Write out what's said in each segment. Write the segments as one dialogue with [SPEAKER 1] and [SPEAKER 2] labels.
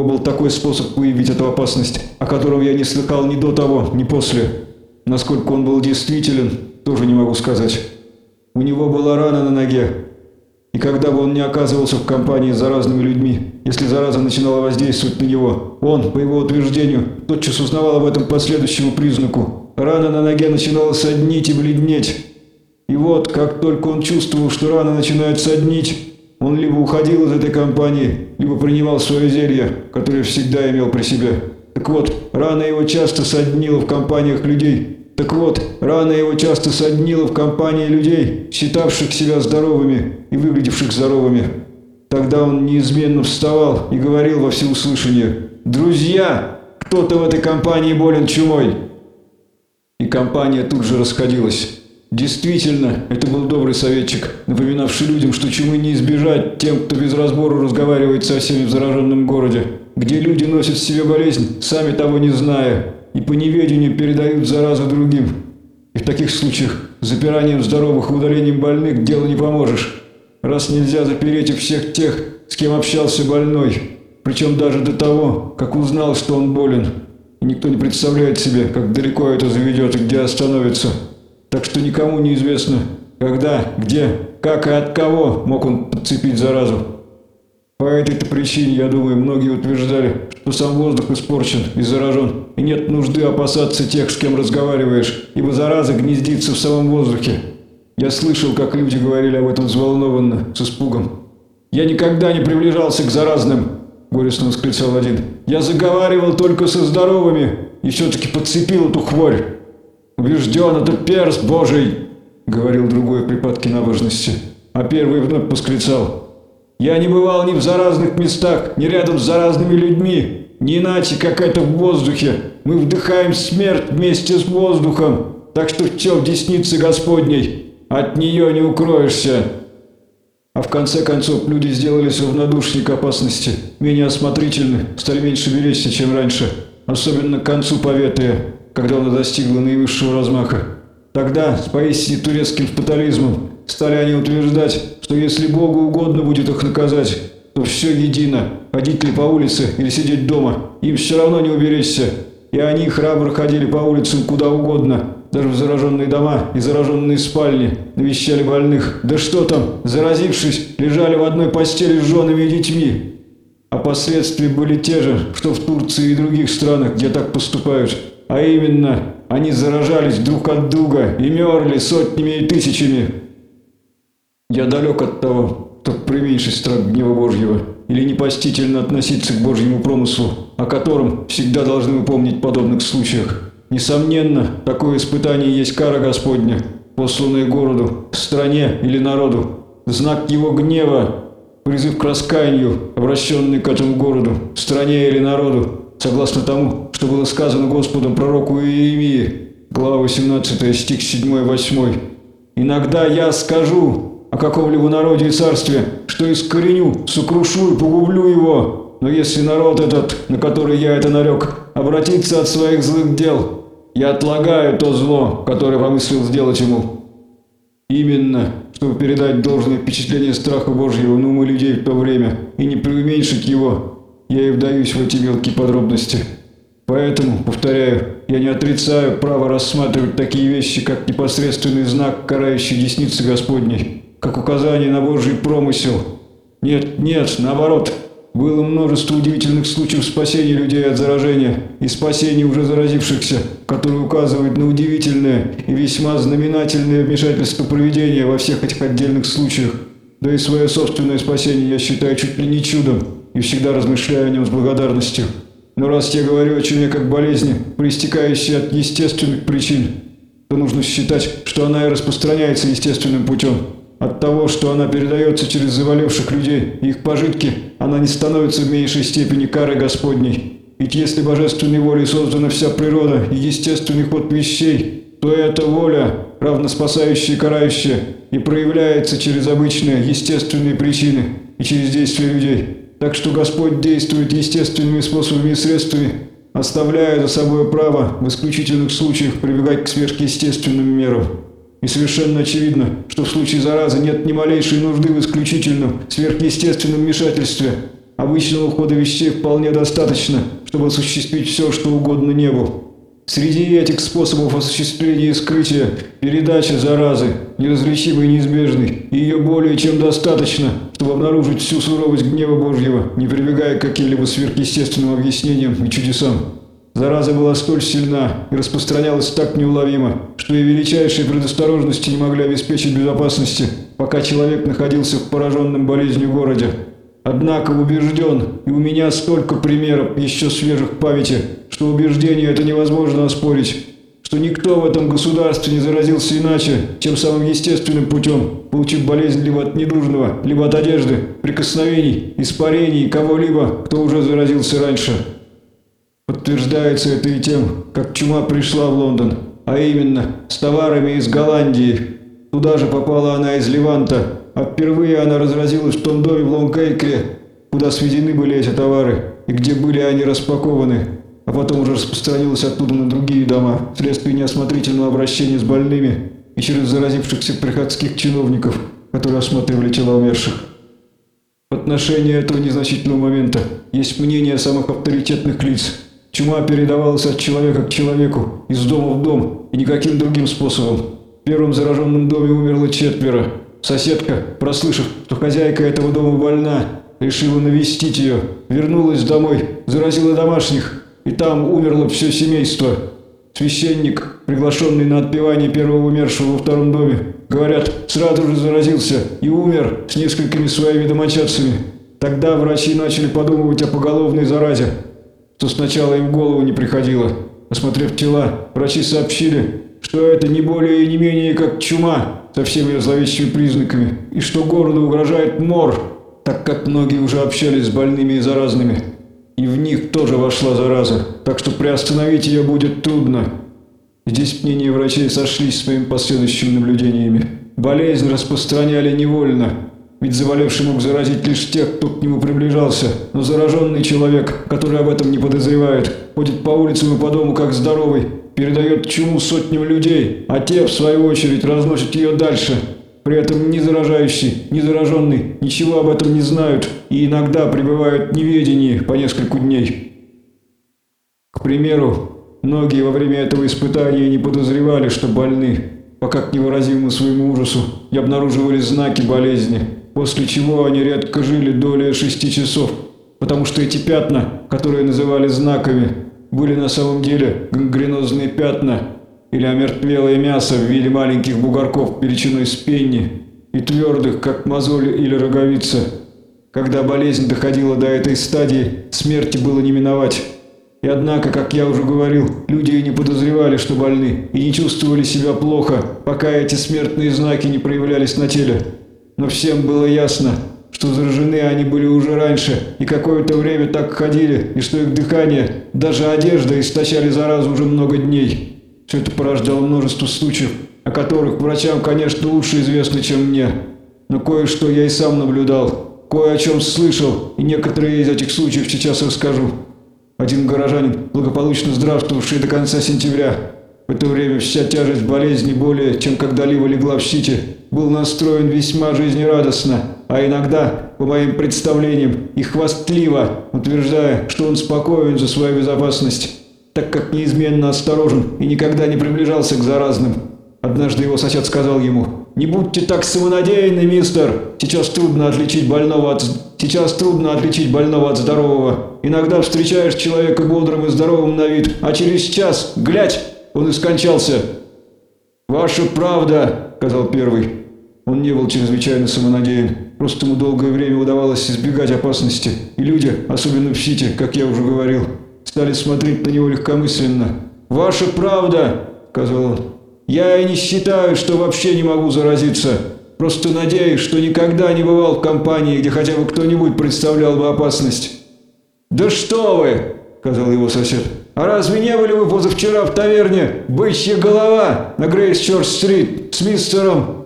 [SPEAKER 1] него был такой способ выявить эту опасность, о котором я не слыхал ни до того, ни после. Насколько он был действителен, тоже не могу сказать. У него была рана на ноге, и когда бы он не оказывался в компании с заразными людьми, если зараза начинала воздействовать на него, он, по его утверждению, тотчас узнавал об этом по следующему признаку. Рана на ноге начинала соднить и бледнеть. И вот, как только он чувствовал, что рана начинает соднить, он либо уходил из этой компании, либо принимал свое зелье, которое всегда имел при себе. Так вот, рана его часто соднила в компаниях людей, так вот, рана его часто соднила в компании людей, считавших себя здоровыми и выглядевших здоровыми. Тогда он неизменно вставал и говорил во всеуслышание «Друзья, кто-то в этой компании болен чумой!» И компания тут же расходилась. Действительно, это был добрый советчик, напоминавший людям, что чумы не избежать тем, кто без разбора разговаривает со всеми в зараженном городе, где люди носят в себе болезнь, сами того не зная, и по неведению передают заразу другим. И в таких случаях запиранием здоровых и удалением больных дело не поможешь. Раз нельзя запереть и всех тех, с кем общался больной, причем даже до того, как узнал, что он болен. И никто не представляет себе, как далеко это заведет и где остановится. Так что никому не известно, когда, где, как и от кого мог он подцепить заразу. По этой-то причине, я думаю, многие утверждали, что сам воздух испорчен и заражен, и нет нужды опасаться тех, с кем разговариваешь, ибо зараза гнездится в самом воздухе. Я слышал, как люди говорили об этом взволнованно, с испугом. «Я никогда не приближался к заразным!» – горестно восклицал один. «Я заговаривал только со здоровыми и все-таки подцепил эту хворь!» «Убежден, это перст Божий!» – говорил другой в припадке набожности. А первый вновь восклицал – я не бывал ни в заразных местах, ни рядом с заразными людьми. Не иначе, как это в воздухе. Мы вдыхаем смерть вместе с воздухом. Так что все в деснице Господней. От нее не укроешься. А в конце концов люди сделались равнодушнее к опасности, менее осмотрительны, стали меньше беречься, чем раньше. Особенно к концу поветрия, когда она достигла наивысшего размаха. Тогда, с поистине турецким фатализмом, стали они утверждать, что если Богу угодно будет их наказать, то все едино, ходить ли по улице или сидеть дома, им все равно не уберечься. И они храбро ходили по улицам куда угодно, даже в зараженные дома и зараженные спальни, навещали больных. Да что там, заразившись, лежали в одной постели с женами и детьми. А последствия были те же, что в Турции и других странах, где так поступают. А именно, они заражались друг от друга и мерли сотнями и тысячами. Я далек от того, кто пременьшить страх гнева Божьего или непостительно относиться к Божьему промыслу, о котором всегда должны помнить в подобных случаях. Несомненно, такое испытание есть кара Господня, посланная городу, стране или народу, знак его гнева, призыв к раскаянию, обращенный к этому городу, стране или народу, согласно тому, что было сказано Господом пророку Иеремии, глава 18, стих 7-8. «Иногда я скажу, о каком-либо народе и царстве, что искореню, сокрушу и погублю его. Но если народ этот, на который я это нарек, обратится от своих злых дел, я отлагаю то зло, которое помыслил сделать ему. Именно, чтобы передать должное впечатление страха Божьего на умы людей в то время и не преуменьшить его, я и вдаюсь в эти мелкие подробности. Поэтому, повторяю, я не отрицаю право рассматривать такие вещи, как непосредственный знак, карающий десницы Господней как указание на Божий промысел. Нет, нет, наоборот. Было множество удивительных случаев спасения людей от заражения и спасения уже заразившихся, которые указывают на удивительное и весьма знаменательное вмешательство проведения во всех этих отдельных случаях. Да и свое собственное спасение я считаю чуть ли не чудом и всегда размышляю о нем с благодарностью. Но раз я говорю о чуме как болезни, проистекающей от естественных причин, то нужно считать, что она и распространяется естественным путем. От того, что она передается через заваливших людей и их пожитки, она не становится в меньшей степени карой Господней. Ведь если божественной волей создана вся природа и естественный ход вещей, то эта воля, равно спасающая и карающая, и проявляется через обычные естественные причины и через действия людей. Так что Господь действует естественными способами и средствами, оставляя за собой право в исключительных случаях прибегать к сверхъестественным мерам. И совершенно очевидно, что в случае заразы нет ни малейшей нужды в исключительном, сверхъестественном вмешательстве, обычного хода вещей вполне достаточно, чтобы осуществить все, что угодно небу. Среди этих способов осуществления скрытия передача заразы, неразличимой и неизбежной, ее более чем достаточно, чтобы обнаружить всю суровость гнева Божьего, не прибегая к каким-либо сверхъестественным объяснениям и чудесам. Зараза была столь сильна и распространялась так неуловимо, что и величайшие предосторожности не могли обеспечить безопасности, пока человек находился в пораженном болезнью городе. Однако убежден, и у меня столько примеров еще свежих в памяти, что убеждение это невозможно оспорить, что никто в этом государстве не заразился иначе, чем самым естественным путем, получив болезнь либо от недужного, либо от одежды, прикосновений, испарений кого-либо, кто уже заразился раньше. Подтверждается это и тем, как чума пришла в Лондон, а именно с товарами из Голландии. Туда же попала она из Леванта, а впервые она разразилась в том доме в Лонгкейкре, куда сведены были эти товары и где были они распакованы, а потом уже распространилась оттуда на другие дома вследствие неосмотрительного обращения с больными и через заразившихся приходских чиновников, которые осматривали тела умерших. В отношении этого незначительного момента есть мнение самых авторитетных лиц. Чума передавалась от человека к человеку, из дома в дом и никаким другим способом. В первом зараженном доме умерло четверо, Соседка, прослышав, что хозяйка этого дома больна, решила навестить ее, вернулась домой, заразила домашних, и там умерло все семейство. Священник, приглашенный на отпевание первого умершего во втором доме, говорят, сразу же заразился и умер с несколькими своими домочадцами. Тогда врачи начали подумывать о поголовной заразе, что сначала им в голову не приходило. Осмотрев тела, врачи сообщили, что это не более и не менее как чума со всеми зловещими признаками, и что городу угрожает мор, так как многие уже общались с больными и заразными, и в них тоже вошла зараза, так что приостановить ее будет трудно. Здесь мнения врачей сошлись с моими последующими наблюдениями. Болезнь распространяли невольно, ведь заболевший мог заразить лишь тех, кто к нему приближался, но зараженный человек, который об этом не подозревает, ходит по улицам и по дому как здоровый, передает чуму сотням людей, а те, в свою очередь, разносят ее дальше. При этом ни заражающий, ни зараженный ничего об этом не знают и иногда пребывают в неведении по нескольку дней. К примеру, многие во время этого испытания не подозревали, что больны, пока к невыразимому своему ужасу не обнаруживали знаки болезни, после чего они редко жили долее шести часов, потому что эти пятна, которые называли знаками, были на самом деле гангренозные пятна или омертвелое мясо в виде маленьких бугорков величиной с пенни и твердых, как мозоль или роговица. Когда болезнь доходила до этой стадии, смерти было не миновать. И однако, как я уже говорил, люди и не подозревали, что больны, и не чувствовали себя плохо, пока эти смертные знаки не проявлялись на теле. Но всем было ясно, что заражены они были уже раньше и какое-то время так ходили, и что их дыхание, даже одежда источали заразу уже много дней. Все это порождало множество случаев, о которых врачам, конечно, лучше известно, чем мне. Но кое-что я и сам наблюдал, кое о чем слышал, и некоторые из этих случаев сейчас расскажу. Один горожанин, благополучно здравствовавший до конца сентября, в это время вся тяжесть болезни более, чем когда-либо легла в щите, был настроен весьма жизнерадостно, а иногда, по моим представлениям, и хвастливо, утверждая, что он спокоен за свою безопасность, так как неизменно осторожен и никогда не приближался к заразным. Однажды его сосед сказал ему, «Не будьте так самонадеянны, мистер! Сейчас трудно отличить больного от... Сейчас трудно отличить больного от здорового. Иногда встречаешь человека бодрым и здоровым на вид, а через час, глядь, он и скончался». «Ваша правда», — сказал первый. Он не был чрезвычайно самонадеян. Просто ему долгое время удавалось избегать опасности. И люди, особенно в Сити, как я уже говорил, стали смотреть на него легкомысленно. «Ваша правда», — сказал он. «Я и не считаю, что вообще не могу заразиться. Просто надеюсь, что никогда не бывал в компании, где хотя бы кто-нибудь представлял бы опасность». «Да что вы!» — сказал его сосед. «А разве не были вы позавчера в таверне «Бычья голова» на Грейс-Чорч-стрит с мистером?»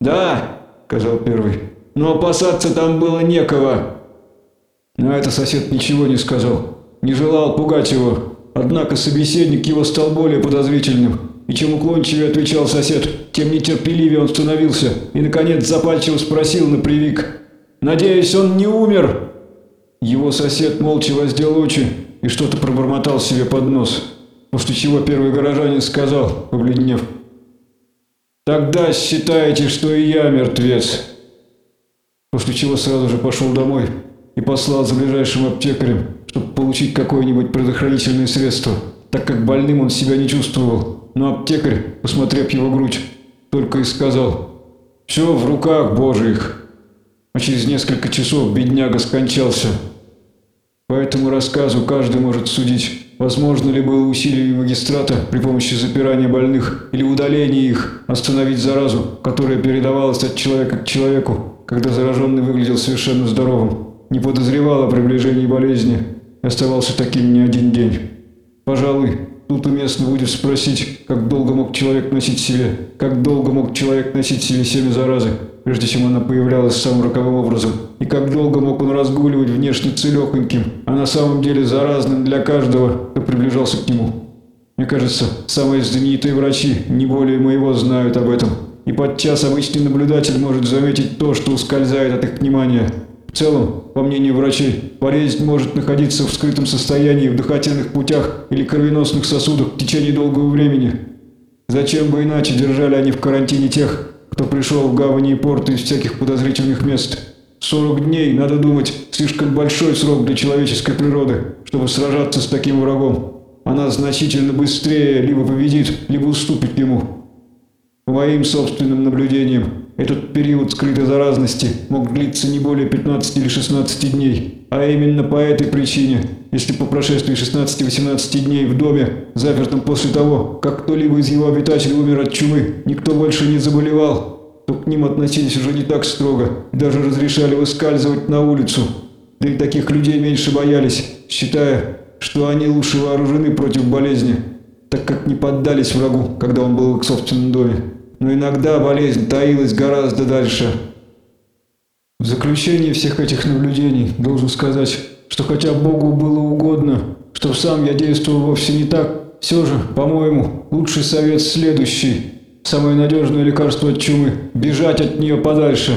[SPEAKER 1] «Да», — сказал первый, — «но опасаться там было некого». На это сосед ничего не сказал, не желал пугать его, однако собеседник его стал более подозрительным, и чем уклончивее отвечал сосед, тем нетерпеливее он становился. И, наконец, запальчиво спросил на привик. «Надеюсь, он не умер?» Его сосед молча воздел очи и что-то пробормотал себе под нос, после чего первый горожанин сказал, побледнев, «Тогда считайте, что и я мертвец». После чего сразу же пошел домой и послал за ближайшим аптекарем, чтобы получить какое-нибудь предохранительное средство, так как больным он себя не чувствовал. Но аптекарь, посмотрев его грудь, только и сказал «Все в руках Божьих». А через несколько часов бедняга скончался. По этому рассказу каждый может судить, возможно ли было усилиями магистрата при помощи запирания больных или удаления их остановить заразу, которая передавалась от человека к человеку, когда зараженный выглядел совершенно здоровым, не подозревал о приближении болезни и оставался таким не один день. Пожалуй, тут уместно будет спросить, как долго мог человек носить себе, как долго мог человек носить себе семя заразы, прежде чем она появлялась самым роковым образом, и как долго мог он разгуливать внешне целехоньким, а на самом деле заразным для каждого, кто приближался к нему. Мне кажется, самые знаменитые врачи не более моего знают об этом, и подчас обычный наблюдатель может заметить то, что ускользает от их внимания. В целом, по мнению врачей, болезнь может находиться в скрытом состоянии в дыхательных путях или кровеносных сосудах в течение долгого времени. Зачем бы иначе держали они в карантине тех, кто пришел в гавани и порты из всяких подозрительных мест. 40 дней, надо думать, слишком большой срок для человеческой природы, чтобы сражаться с таким врагом. Она значительно быстрее либо победит, либо уступит ему. По моим собственным наблюдениям, этот период скрытой заразности мог длиться не более 15 или 16 дней. А именно по этой причине, если по прошествии 16-18 дней в доме, запертом после того, как кто-либо из его обитателей умер от чумы, никто больше не заболевал, то к ним относились уже не так строго даже разрешали выскальзывать на улицу. Да и таких людей меньше боялись, считая, что они лучше вооружены против болезни, так как не поддались врагу, когда он был в их собственном доме но иногда болезнь таилась гораздо дальше. В заключении всех этих наблюдений должен сказать, что хотя Богу было угодно, что сам я действовал вовсе не так, все же, по-моему, лучший совет следующий. Самое надежное лекарство от чумы – бежать от нее подальше.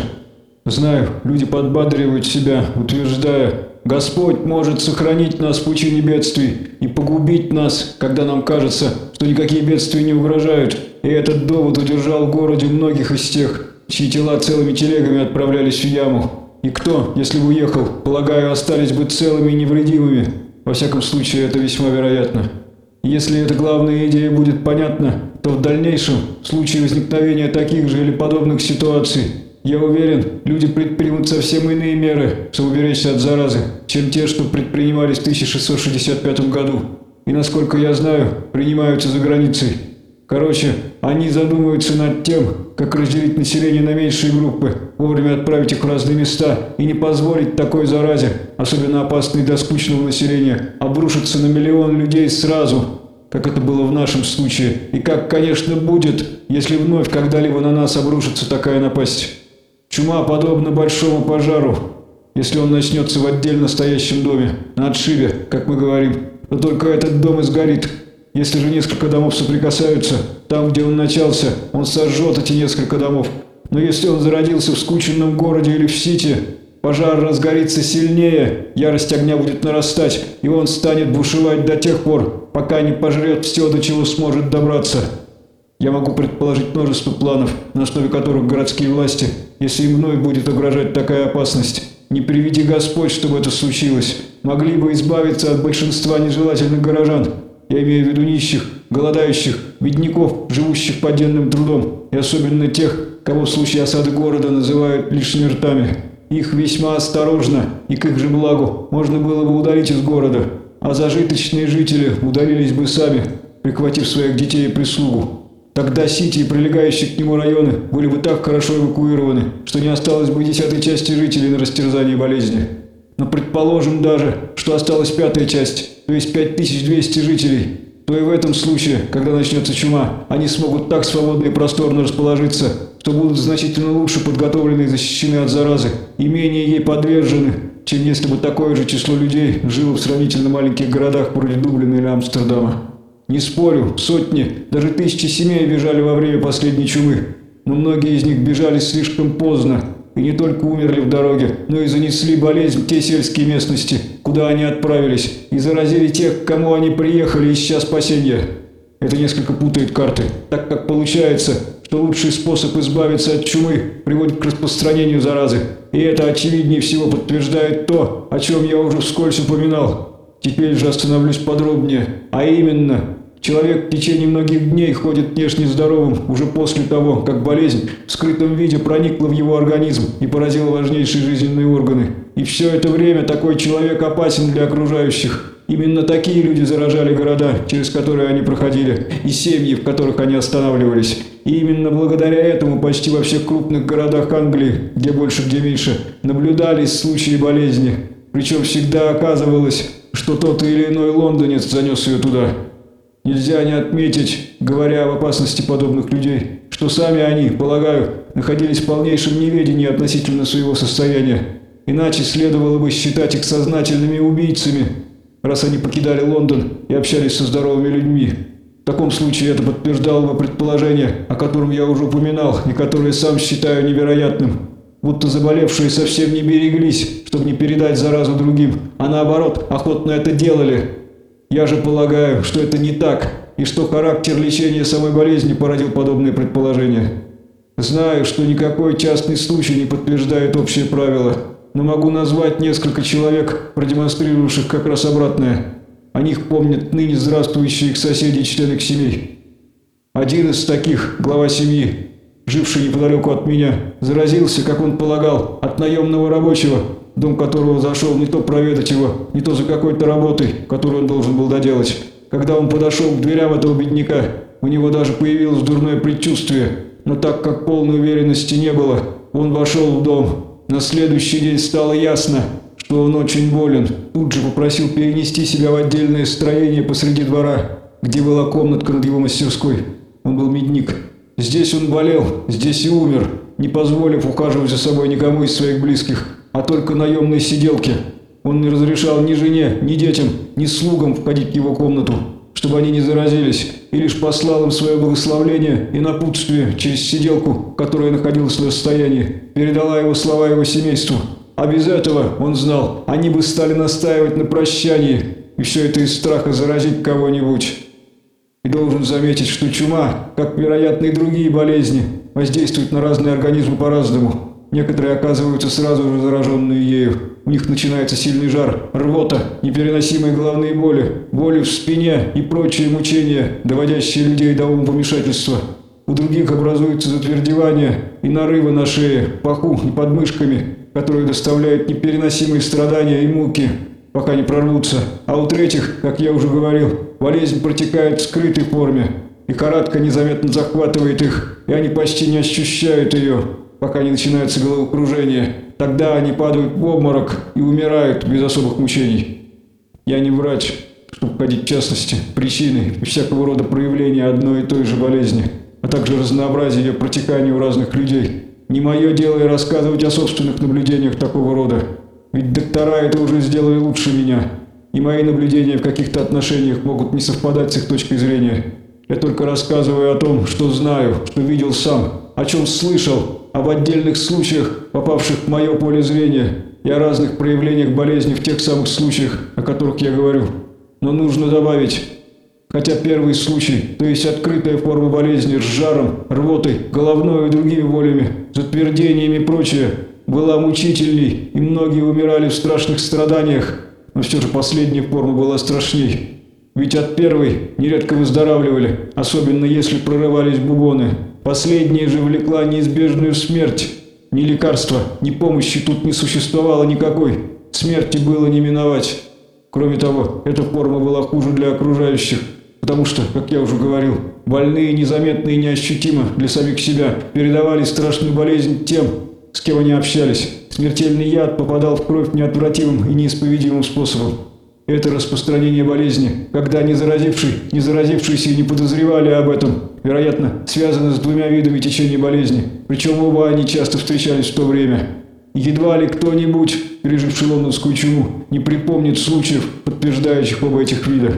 [SPEAKER 1] Знаю, люди подбадривают себя, утверждая, Господь может сохранить нас в пучине бедствий и погубить нас, когда нам кажется, что никакие бедствия не угрожают. И этот довод удержал в городе многих из тех, чьи тела целыми телегами отправлялись в яму. И кто, если бы уехал, полагаю, остались бы целыми и невредимыми. Во всяком случае, это весьма вероятно. Если эта главная идея будет понятна, то в дальнейшем, в случае возникновения таких же или подобных ситуаций, я уверен, люди предпримут совсем иные меры, чтобы уберечься от заразы, чем те, что предпринимались в 1665 году. И, насколько я знаю, принимаются за границей. Короче, они задумываются над тем, как разделить население на меньшие группы, вовремя отправить их в разные места и не позволить такой заразе, особенно опасной для скучного населения, обрушиться на миллион людей сразу, как это было в нашем случае, и как, конечно, будет, если вновь когда-либо на нас обрушится такая напасть. Чума подобна большому пожару. Если он начнется в отдельно стоящем доме, на отшибе, как мы говорим, то только этот дом и сгорит. Если же несколько домов соприкасаются, там, где он начался, он сожжет эти несколько домов. Но если он зародился в скученном городе или в Сити, пожар разгорится сильнее, ярость огня будет нарастать, и он станет бушевать до тех пор, пока не пожрет все, до чего сможет добраться. Я могу предположить множество планов, на основе которых городские власти, если и мной будет угрожать такая опасность, не приведи Господь, чтобы это случилось, могли бы избавиться от большинства нежелательных горожан. Я имею в виду нищих, голодающих, бедняков, живущих подземным трудом, и особенно тех, кого в случае осады города называют лишними ртами. Их весьма осторожно, и к их же благу можно было бы удалить из города, а зажиточные жители удалились бы сами, прихватив своих детей и прислугу. Тогда Сити и прилегающие к нему районы были бы так хорошо эвакуированы, что не осталось бы десятой части жителей на растерзании болезни. Но предположим даже, что осталась пятая часть, то есть 5200 жителей, то и в этом случае, когда начнется чума, они смогут так свободно и просторно расположиться, что будут значительно лучше подготовлены и защищены от заразы, и менее ей подвержены, чем если бы такое же число людей жило в сравнительно маленьких городах вроде Дублина или Амстердама. Не спорю, сотни, даже тысячи семей бежали во время последней чумы, но многие из них бежали слишком поздно, и не только умерли в дороге, но и занесли болезнь в те сельские местности, куда они отправились, и заразили тех, к кому они приехали, ища спасения. Это несколько путает карты, так как получается, что лучший способ избавиться от чумы приводит к распространению заразы. И это очевиднее всего подтверждает то, о чем я уже вскользь упоминал. Теперь же остановлюсь подробнее, а именно, Человек в течение многих дней ходит внешне здоровым уже после того, как болезнь в скрытом виде проникла в его организм и поразила важнейшие жизненные органы. И все это время такой человек опасен для окружающих. Именно такие люди заражали города, через которые они проходили, и семьи, в которых они останавливались. И именно благодаря этому почти во всех крупных городах Англии, где больше, где меньше, наблюдались случаи болезни. Причем всегда оказывалось, что тот или иной лондонец занес ее туда. Нельзя не отметить, говоря об опасности подобных людей, что сами они, полагаю, находились в полнейшем неведении относительно своего состояния. Иначе следовало бы считать их сознательными убийцами, раз они покидали Лондон и общались со здоровыми людьми. В таком случае это подтверждало бы предположение, о котором я уже упоминал и которое сам считаю невероятным. Будто заболевшие совсем не береглись, чтобы не передать заразу другим, а наоборот, охотно это делали, я же полагаю, что это не так, и что характер лечения самой болезни породил подобные предположения. Знаю, что никакой частный случай не подтверждает общее правило, но могу назвать несколько человек, продемонстрировавших как раз обратное. О них помнят ныне здравствующие их соседи и члены их семей. Один из таких, глава семьи, живший неподалеку от меня, заразился, как он полагал, от наемного рабочего, дом которого зашел не то проведать его, не то за какой-то работой, которую он должен был доделать. Когда он подошел к дверям этого бедняка, у него даже появилось дурное предчувствие, но так как полной уверенности не было, он вошел в дом. На следующий день стало ясно, что он очень болен. Тут же попросил перенести себя в отдельное строение посреди двора, где была комнатка над его мастерской. Он был медник. Здесь он болел, здесь и умер, не позволив ухаживать за собой никому из своих близких а только наемной сиделке. Он не разрешал ни жене, ни детям, ни слугам входить в его комнату, чтобы они не заразились, и лишь послал им свое благословление и напутствие через сиделку, которая находилась в расстоянии, передала его слова его семейству. А без этого, он знал, они бы стали настаивать на прощании, и все это из страха заразить кого-нибудь. И должен заметить, что чума, как, вероятно, и другие болезни, воздействует на разные организмы по-разному. Некоторые оказываются сразу же зараженные ею. У них начинается сильный жар, рвота, непереносимые головные боли, боли в спине и прочие мучения, доводящие людей до умопомешательства. У других образуются затвердевания и нарывы на шее, паху и подмышками, которые доставляют непереносимые страдания и муки, пока не прорвутся. А у третьих, как я уже говорил, болезнь протекает в скрытой форме, и каратка незаметно захватывает их, и они почти не ощущают ее пока не начинается головокружение. Тогда они падают в обморок и умирают без особых мучений. Я не врач, чтобы входить в частности, причины и всякого рода проявления одной и той же болезни, а также разнообразие ее протекания у разных людей. Не мое дело и рассказывать о собственных наблюдениях такого рода. Ведь доктора это уже сделали лучше меня. И мои наблюдения в каких-то отношениях могут не совпадать с их точкой зрения. Я только рассказываю о том, что знаю, что видел сам, о чем слышал об отдельных случаях, попавших в мое поле зрения, и о разных проявлениях болезни в тех самых случаях, о которых я говорю. Но нужно добавить, хотя первый случай, то есть открытая форма болезни с жаром, рвотой, головной и другими болями, затвердениями и прочее, была мучительней, и многие умирали в страшных страданиях, но все же последняя форма была страшней. Ведь от первой нередко выздоравливали, особенно если прорывались бубоны. Последняя же влекла неизбежную смерть. Ни лекарства, ни помощи тут не существовало никакой. Смерти было не миновать. Кроме того, эта форма была хуже для окружающих, потому что, как я уже говорил, больные незаметно и неощутимо для самих себя передавали страшную болезнь тем, с кем они общались. Смертельный яд попадал в кровь неотвратимым и неисповедимым способом. Это распространение болезни, когда не заразивший, не заразившиеся не подозревали об этом, вероятно, связано с двумя видами течения болезни, причем оба они часто встречались в то время. Едва ли кто-нибудь, переживший лондонскую чуму, не припомнит случаев, подтверждающих оба этих вида.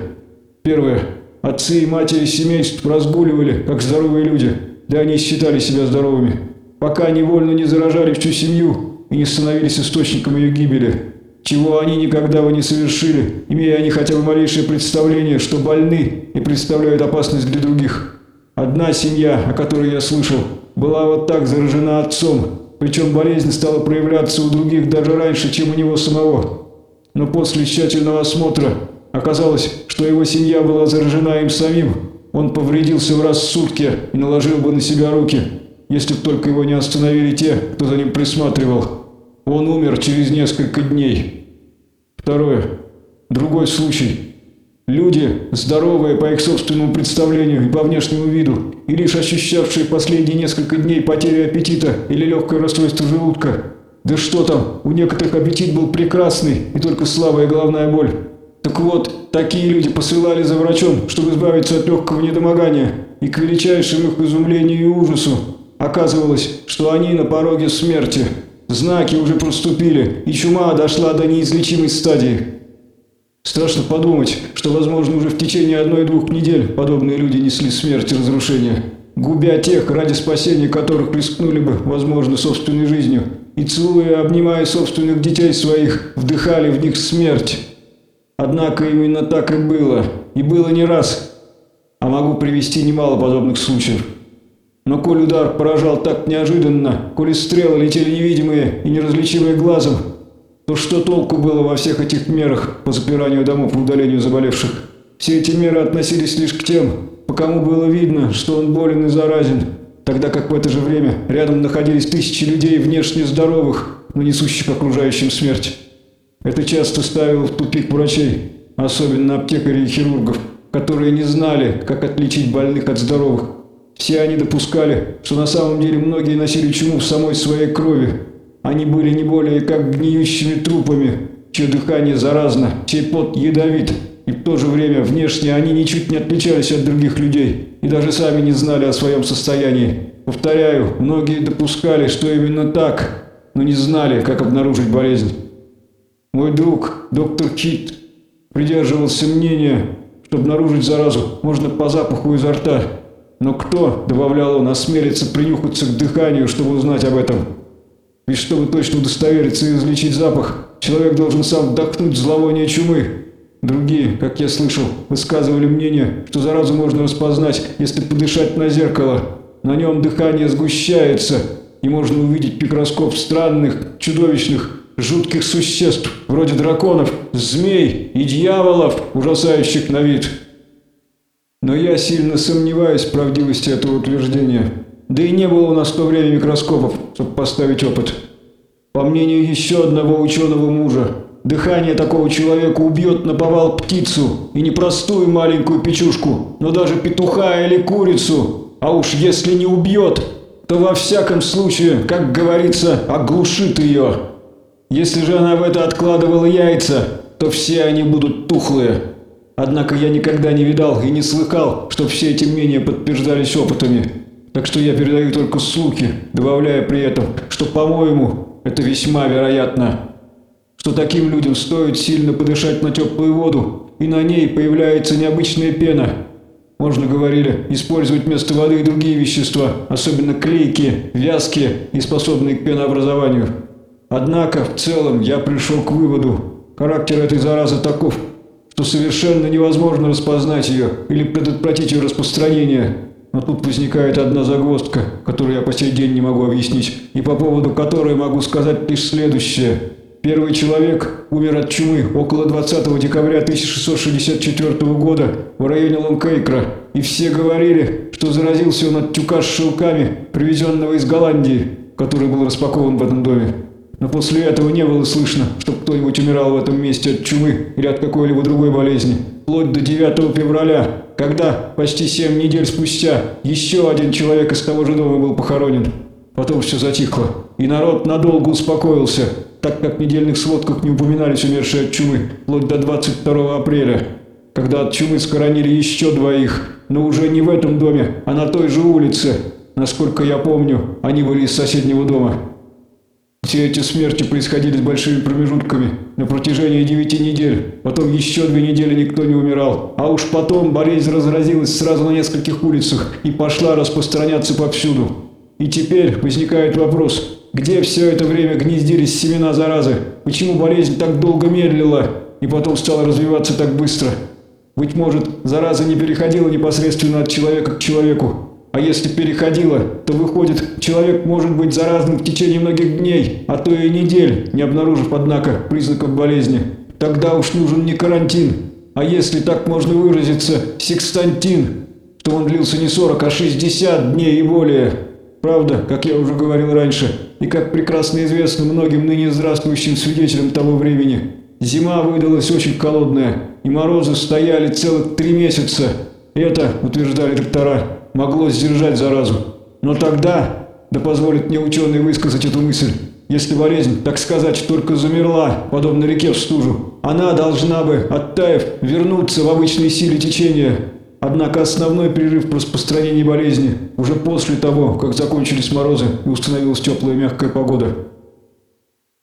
[SPEAKER 1] Первое. Отцы и матери семейств разгуливали, как здоровые люди, да они считали себя здоровыми. пока невольно не заражали всю семью и не становились источником ее гибели. Чего они никогда бы не совершили, имея они хотя бы малейшее представление, что больны и представляют опасность для других. Одна семья, о которой я слышал, была вот так заражена отцом, причем болезнь стала проявляться у других даже раньше, чем у него самого. Но после тщательного осмотра оказалось, что его семья была заражена им самим. Он повредился в рассудке и наложил бы на себя руки, если бы только его не остановили те, кто за ним присматривал. Он умер через несколько дней. Второе. Другой случай. Люди, здоровые по их собственному представлению и по внешнему виду, и лишь ощущавшие последние несколько дней потерю аппетита или легкое расстройство желудка. Да что там, у некоторых аппетит был прекрасный и только слабая головная боль. Так вот, такие люди посылали за врачом, чтобы избавиться от легкого недомогания, и к величайшему их изумлению и ужасу оказывалось, что они на пороге смерти. Знаки уже проступили, и чума дошла до неизлечимой стадии. Страшно подумать, что, возможно, уже в течение одной-двух недель подобные люди несли смерть и разрушение, губя тех, ради спасения которых рискнули бы, возможно, собственной жизнью, и целуя обнимая собственных детей своих, вдыхали в них смерть. Однако именно так и было, и было не раз, а могу привести немало подобных случаев. Но коль удар поражал так неожиданно, коли стрелы летели невидимые и неразличимые глазом, то что толку было во всех этих мерах по запиранию домов и удалению заболевших? Все эти меры относились лишь к тем, по кому было видно, что он болен и заразен, тогда как в это же время рядом находились тысячи людей внешне здоровых, но несущих окружающим смерть. Это часто ставило в тупик врачей, особенно аптекарей и хирургов, которые не знали, как отличить больных от здоровых. Все они допускали, что на самом деле многие носили чуму в самой своей крови. Они были не более как гниющими трупами, чье дыхание заразно, чей пот ядовит, и в то же время внешне они ничуть не отличались от других людей и даже сами не знали о своем состоянии. Повторяю, многие допускали, что именно так, но не знали, как обнаружить болезнь. Мой друг, доктор Кит, придерживался мнения, что обнаружить заразу можно по запаху изо рта. Но кто, добавлял он, осмелится принюхаться к дыханию, чтобы узнать об этом? Ведь чтобы точно удостовериться и излечить запах, человек должен сам вдохнуть зловоние чумы. Другие, как я слышал, высказывали мнение, что заразу можно распознать, если подышать на зеркало. На нем дыхание сгущается, и можно увидеть микроскоп странных, чудовищных, жутких существ, вроде драконов, змей и дьяволов, ужасающих на вид. Но я сильно сомневаюсь в правдивости этого утверждения. Да и не было у нас в то время микроскопов, чтобы поставить опыт. По мнению еще одного ученого мужа, дыхание такого человека убьет на повал птицу, и не простую маленькую печушку, но даже петуха или курицу. А уж если не убьет, то во всяком случае, как говорится, оглушит ее. Если же она в это откладывала яйца, то все они будут тухлые. Однако я никогда не видал и не слыхал, что все эти мнения подтверждались опытами. Так что я передаю только слухи, добавляя при этом, что, по-моему, это весьма вероятно. Что таким людям стоит сильно подышать на теплую воду, и на ней появляется необычная пена. Можно, говорили, использовать вместо воды и другие вещества, особенно клейкие, вязкие и способные к пенообразованию. Однако, в целом, я пришел к выводу, характер этой заразы таков, что совершенно невозможно распознать ее или предотвратить ее распространение. Но тут возникает одна загвоздка, которую я по сей день не могу объяснить, и по поводу которой могу сказать лишь следующее. Первый человек умер от чумы около 20 декабря 1664 года в районе Лонкейкра, и все говорили, что заразился он от тюка с шелками, привезенного из Голландии, который был распакован в этом доме. Но после этого не было слышно, чтобы кто-нибудь умирал в этом месте от чумы или от какой-либо другой болезни. Вплоть до 9 февраля, когда почти 7 недель спустя еще один человек из того же дома был похоронен. Потом все затихло, и народ надолго успокоился, так как в недельных сводках не упоминались умершие от чумы, вплоть до 22 апреля, когда от чумы скоронили еще двоих, но уже не в этом доме, а на той же улице. Насколько я помню, они были из соседнего дома. Все эти смерти происходили с большими промежутками на протяжении девяти недель. Потом еще две недели никто не умирал. А уж потом болезнь разразилась сразу на нескольких улицах и пошла распространяться повсюду. И теперь возникает вопрос, где все это время гнездились семена заразы? Почему болезнь так долго медлила и потом стала развиваться так быстро? Быть может, зараза не переходила непосредственно от человека к человеку, а если переходила, то выходит, человек может быть заразным в течение многих дней, а то и недель, не обнаружив, однако, признаков болезни. Тогда уж нужен не карантин, а если так можно выразиться, секстантин, что он длился не 40, а 60 дней и более. Правда, как я уже говорил раньше, и как прекрасно известно многим ныне здравствующим свидетелям того времени, зима выдалась очень холодная, и морозы стояли целых три месяца. Это, утверждали доктора, могло сдержать заразу. Но тогда, да позволит мне ученый высказать эту мысль, если болезнь, так сказать, только замерла, подобно реке в стужу, она должна бы, оттаив, вернуться в обычной силе течения. Однако основной перерыв в распространении болезни уже после того, как закончились морозы и установилась теплая мягкая погода.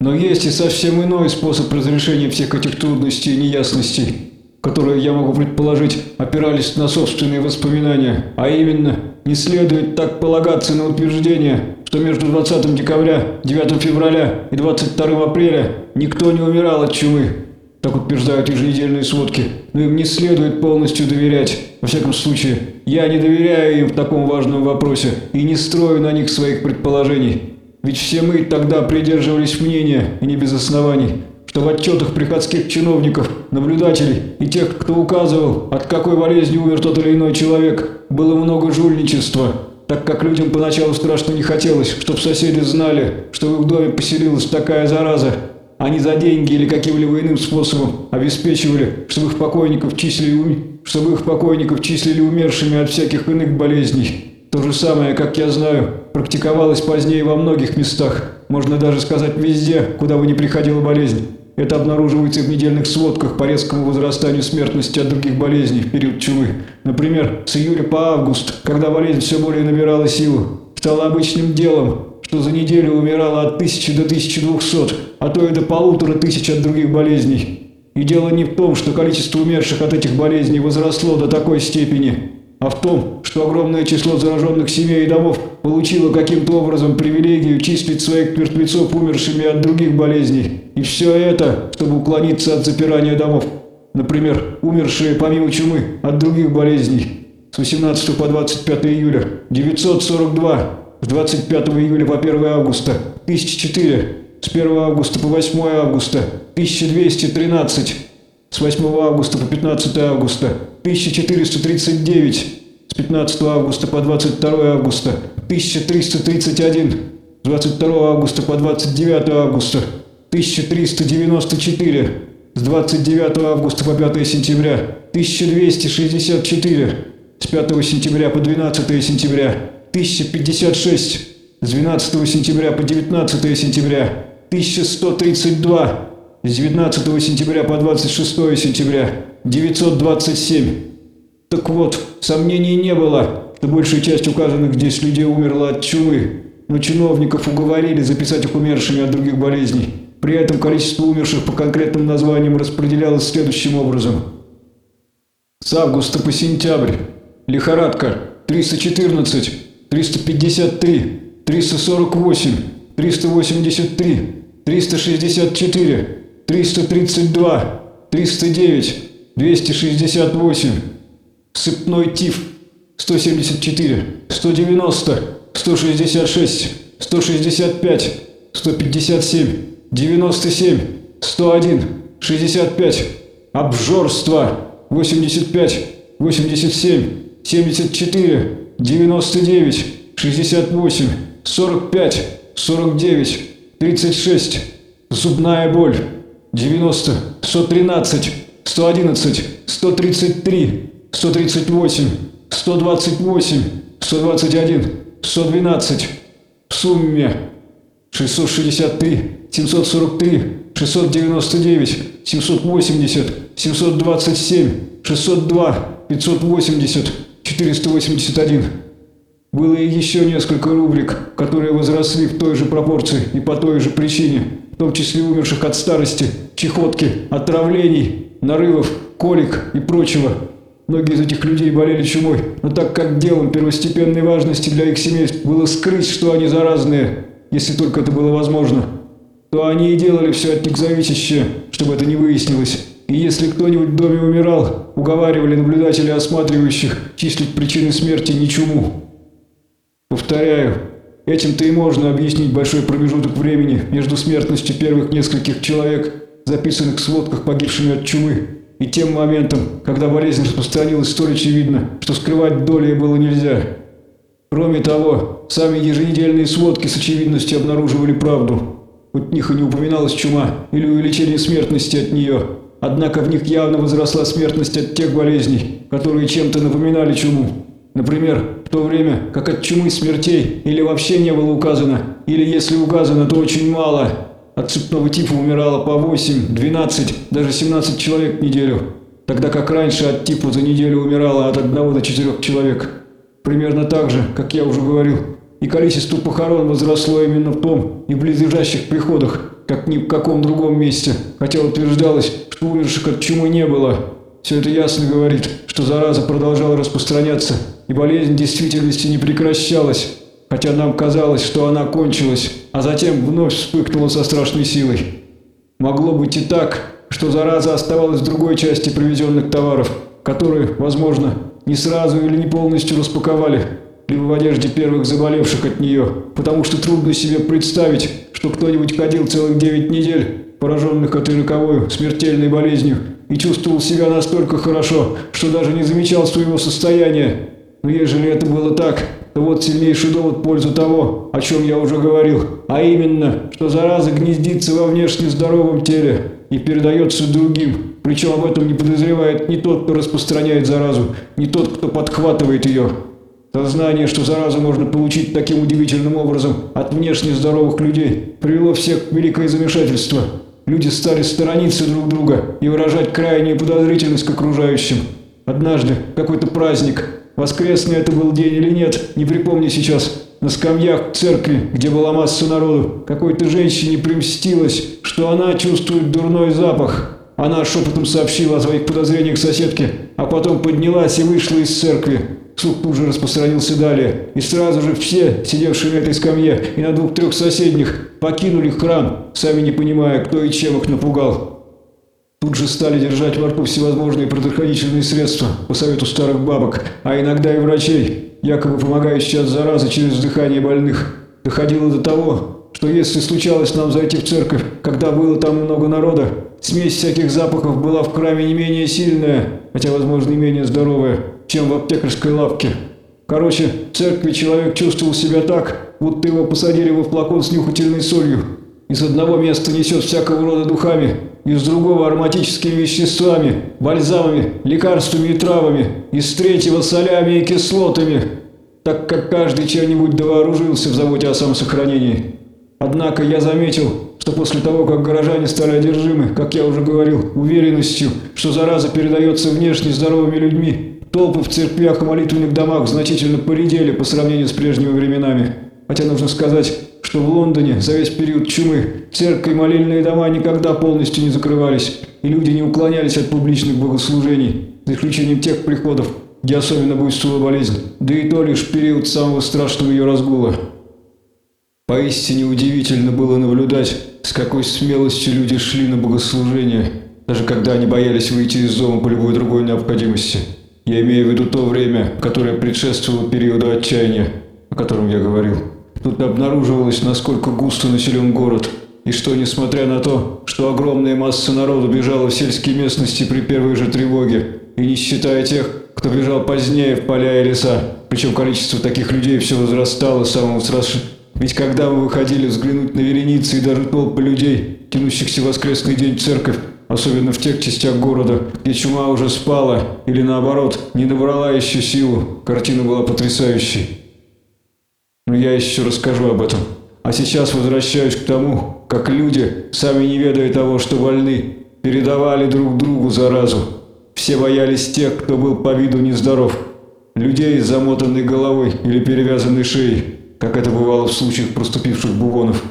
[SPEAKER 1] Но есть и совсем иной способ разрешения всех этих трудностей и неясностей которые я могу предположить, опирались на собственные воспоминания, а именно, не следует так полагаться на утверждение, что между 20 декабря, 9 февраля и 22 апреля никто не умирал от чумы. Так утверждают еженедельные сводки, но им не следует полностью доверять. Во всяком случае, я не доверяю им в таком важном вопросе и не строю на них своих предположений. Ведь все мы тогда придерживались мнения, и не без оснований, что в отчетах приходских чиновников, наблюдателей и тех, кто указывал, от какой болезни умер тот или иной человек, было много жульничества, так как людям поначалу страшно не хотелось, чтобы соседи знали, что в их доме поселилась такая зараза. Они за деньги или каким-либо иным способом обеспечивали, чтобы их покойников числили, чтобы их покойников числили умершими от всяких иных болезней. То же самое, как я знаю, практиковалось позднее во многих местах, можно даже сказать везде, куда бы ни приходила болезнь. Это обнаруживается в недельных сводках по резкому возрастанию смертности от других болезней в период чумы. Например, с июля по август, когда болезнь все более набирала силу, стало обычным делом, что за неделю умирало от 1000 до 1200, а то и до полутора тысяч от других болезней. И дело не в том, что количество умерших от этих болезней возросло до такой степени, а в том, что огромное число зараженных семей и домов получило каким-то образом привилегию числить своих мертвецов умершими от других болезней. И все это, чтобы уклониться от запирания домов. Например, умершие помимо чумы от других болезней. С 18 по 25 июля 942, с 25 июля по 1 августа 1004, с 1 августа по 8 августа 1213, с 8 августа по 15 августа 1439, с 15 августа по 22 августа 1331, с 22 августа по 29 августа 1394, с 29 августа по 5 сентября 1264, с 5 сентября по 12 сентября 1056, с 12 сентября по 19 сентября 1132, с 19 сентября по 26 сентября 927. Так вот, сомнений не было, что большая часть указанных здесь людей умерла от чумы, но чиновников уговорили записать их умершими от других болезней. При этом количество умерших по конкретным названиям распределялось следующим образом. С августа по сентябрь. Лихорадка 314, 353, 348, 383, 364, 332, 309, 268, сыпной тиф 174, 190, 166, 165, 157, 97, 101, 65, обжорство 85, 87, 74, 99, 68, 45, 49, 36, Зубная боль. 90, 113, 111, 133, 138, 128, 121, 112. В сумме 663, 743, 699, 780, 727, 602, 580, 481. Было и еще несколько рубрик, которые возросли в той же пропорции и по той же причине в том числе умерших от старости, чехотки, отравлений, нарывов, колик и прочего. Многие из этих людей болели чумой, но так как делом первостепенной важности для их семейств было скрыть, что они заразные, если только это было возможно, то они и делали все от них зависящее, чтобы это не выяснилось. И если кто-нибудь в доме умирал, уговаривали наблюдателей осматривающих числить причины смерти не чуму. Повторяю, этим-то и можно объяснить большой промежуток времени между смертностью первых нескольких человек, записанных в сводках погибшими от чумы, и тем моментом, когда болезнь распространилась столь очевидно, что скрывать доли было нельзя. Кроме того, сами еженедельные сводки с очевидностью обнаруживали правду. В них и не упоминалась чума или увеличение смертности от нее, однако в них явно возросла смертность от тех болезней, которые чем-то напоминали чуму. Например, в то время, как от чумы смертей или вообще не было указано, или если указано, то очень мало – от цепного типа умирало по 8, 12, даже 17 человек в неделю, тогда как раньше от типа за неделю умирало от 1 до 4 человек. Примерно так же, как я уже говорил. И количество похорон возросло именно в том и в близлежащих приходах, как ни в каком другом месте, хотя утверждалось, что умерших от чумы не было. Все это ясно говорит, что зараза продолжала распространяться, и болезнь в действительности не прекращалась хотя нам казалось, что она кончилась, а затем вновь вспыхнула со страшной силой. Могло быть и так, что зараза оставалась в другой части привезенных товаров, которые, возможно, не сразу или не полностью распаковали, либо в одежде первых заболевших от нее, потому что трудно себе представить, что кто-нибудь ходил целых девять недель, пораженных этой роковой смертельной болезнью, и чувствовал себя настолько хорошо, что даже не замечал своего состояния. Но ежели это было так, вот сильнейший довод в пользу того, о чем я уже говорил, а именно, что зараза гнездится во внешне здоровом теле и передается другим, причем об этом не подозревает ни тот, кто распространяет заразу, ни тот, кто подхватывает ее. Сознание, что заразу можно получить таким удивительным образом от внешне здоровых людей, привело всех к великое замешательство. Люди стали сторониться друг друга и выражать крайнюю подозрительность к окружающим. Однажды какой-то праздник, Воскресный это был день или нет, не припомню сейчас. На скамьях церкви, где была масса народу, какой-то женщине примстилось, что она чувствует дурной запах. Она шепотом сообщила о своих подозрениях соседке, а потом поднялась и вышла из церкви. Слух тут же распространился далее, и сразу же все, сидевшие на этой скамье и на двух-трех соседних, покинули храм, сами не понимая, кто и чем их напугал. Тут же стали держать во рту всевозможные предохранительные средства по совету старых бабок, а иногда и врачей, якобы помогающие от заразы через дыхание больных. Доходило до того, что если случалось нам зайти в церковь, когда было там много народа, смесь всяких запахов была в храме не менее сильная, хотя, возможно, и менее здоровая, чем в аптекарской лавке. Короче, в церкви человек чувствовал себя так, будто его посадили во флакон с нюхательной солью. Из одного места несет всякого рода духами, из другого ароматическими веществами, бальзамами, лекарствами и травами, из третьего солями и кислотами, так как каждый чем-нибудь довооружился в заботе о самосохранении. Однако я заметил, что после того, как горожане стали одержимы, как я уже говорил, уверенностью, что зараза передается внешне здоровыми людьми, толпы в церквях и молитвенных домах значительно поредели по сравнению с прежними временами. Хотя нужно сказать, что в Лондоне за весь период чумы церкви и молельные дома никогда полностью не закрывались, и люди не уклонялись от публичных богослужений, за исключением тех приходов, где особенно буйствовала болезнь, да и то лишь период самого страшного ее разгула. Поистине удивительно было наблюдать, с какой смелостью люди шли на богослужение, даже когда они боялись выйти из дома по любой другой необходимости. Я имею в виду то время, которое предшествовало периоду отчаяния, о котором я говорил. Тут обнаруживалось, насколько густо населен город, и что, несмотря на то, что огромная масса народу бежала в сельские местности при первой же тревоге, и не считая тех, кто бежал позднее в поля и леса, причем количество таких людей все возрастало с самого страшного. Ведь когда мы выходили взглянуть на вереницы и даже толпы людей, тянущихся в воскресный день в церковь, особенно в тех частях города, где чума уже спала или наоборот не набрала еще силу, картина была потрясающей. Но я еще расскажу об этом. А сейчас возвращаюсь к тому, как люди, сами не ведая того, что больны, передавали друг другу заразу. Все боялись тех, кто был по виду нездоров. Людей с замотанной головой или перевязанной шеей, как это бывало в случаях проступивших бубонов.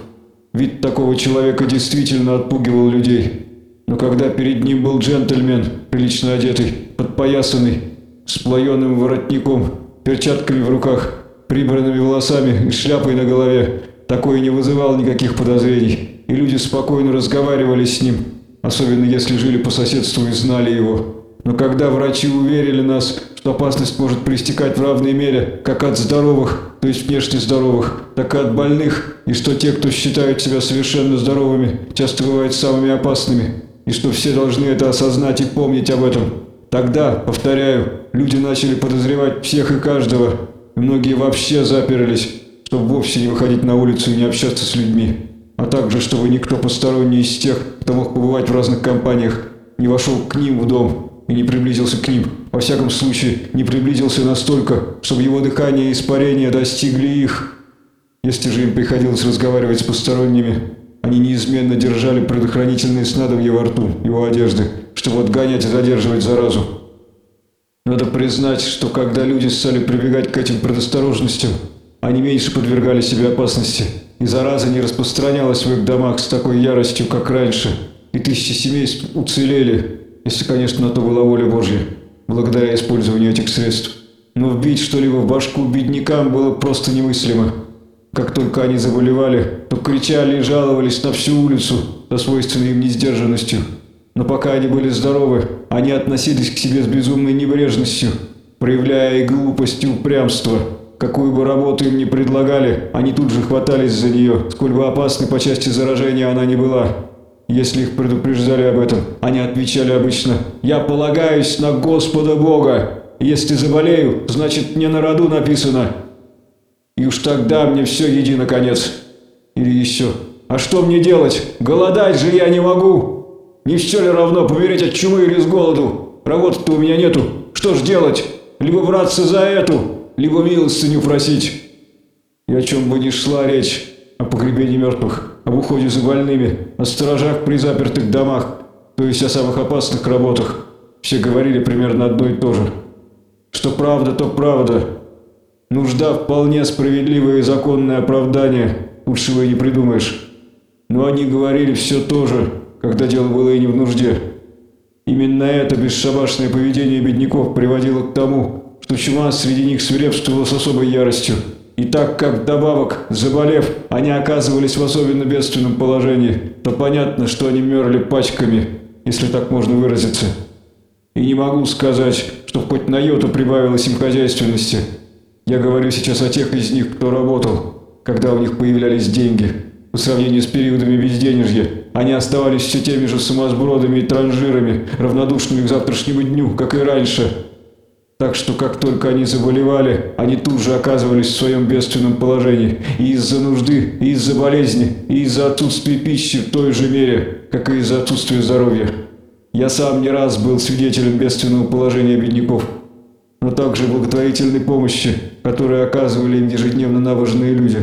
[SPEAKER 1] Вид такого человека действительно отпугивал людей. Но когда перед ним был джентльмен, прилично одетый, подпоясанный, с плоеным воротником, перчатками в руках, прибранными волосами и шляпой на голове. Такой не вызывал никаких подозрений, и люди спокойно разговаривали с ним, особенно если жили по соседству и знали его. Но когда врачи уверили нас, что опасность может пристекать в равной мере как от здоровых, то есть внешне здоровых, так и от больных, и что те, кто считают себя совершенно здоровыми, часто бывают самыми опасными, и что все должны это осознать и помнить об этом. Тогда, повторяю, люди начали подозревать всех и каждого, многие вообще заперлись, чтобы вовсе не выходить на улицу и не общаться с людьми, а также чтобы никто посторонний из тех, кто мог побывать в разных компаниях, не вошел к ним в дом и не приблизился к ним. Во всяком случае, не приблизился настолько, чтобы его дыхание и испарение достигли их. Если же им приходилось разговаривать с посторонними, они неизменно держали предохранительные снадобья во рту его одежды, чтобы отгонять и задерживать заразу. Надо признать, что когда люди стали прибегать к этим предосторожностям, они меньше подвергали себе опасности, и зараза не распространялась в их домах с такой яростью, как раньше, и тысячи семейств уцелели, если, конечно, на то была воля Божья, благодаря использованию этих средств. Но вбить что-либо в башку беднякам было просто немыслимо. Как только они заболевали, то кричали и жаловались на всю улицу со свойственной им несдержанностью. Но пока они были здоровы, они относились к себе с безумной небрежностью, проявляя и глупость, и упрямство. Какую бы работу им ни предлагали, они тут же хватались за нее, сколь бы опасной по части заражения она не была. Если их предупреждали об этом, они отвечали обычно «Я полагаюсь на Господа Бога. Если заболею, значит мне на роду написано. И уж тогда мне все еди наконец». Или еще «А что мне делать? Голодать же я не могу. Не все ли равно помереть от чумы или с голоду? Работы-то у меня нету. Что ж делать? Либо браться за эту, либо милостыню просить». И о чем бы ни шла речь, о погребении мертвых, об уходе за больными, о сторожах при запертых домах, то есть о самых опасных работах. Все говорили примерно одно и то же. Что правда, то правда. Нужда вполне справедливое и законное оправдание, лучшего и не придумаешь. Но они говорили все то же, когда дело было и не в нужде. Именно это бесшабашное поведение бедняков приводило к тому, что чума среди них свирепствовала с особой яростью. И так как вдобавок, заболев, они оказывались в особенно бедственном положении, то понятно, что они мерли пачками, если так можно выразиться. И не могу сказать, что хоть на йоту прибавилось им хозяйственности. Я говорю сейчас о тех из них, кто работал, когда у них появлялись деньги. По сравнению с периодами безденежья, они оставались все теми же сумасбродами и транжирами, равнодушными к завтрашнему дню, как и раньше. Так что как только они заболевали, они тут же оказывались в своем бедственном положении. И из-за нужды, и из-за болезни, и из-за отсутствия пищи в той же мере, как и из-за отсутствия здоровья. Я сам не раз был свидетелем бедственного положения бедняков, но также благотворительной помощи, которую оказывали им ежедневно набожные люди,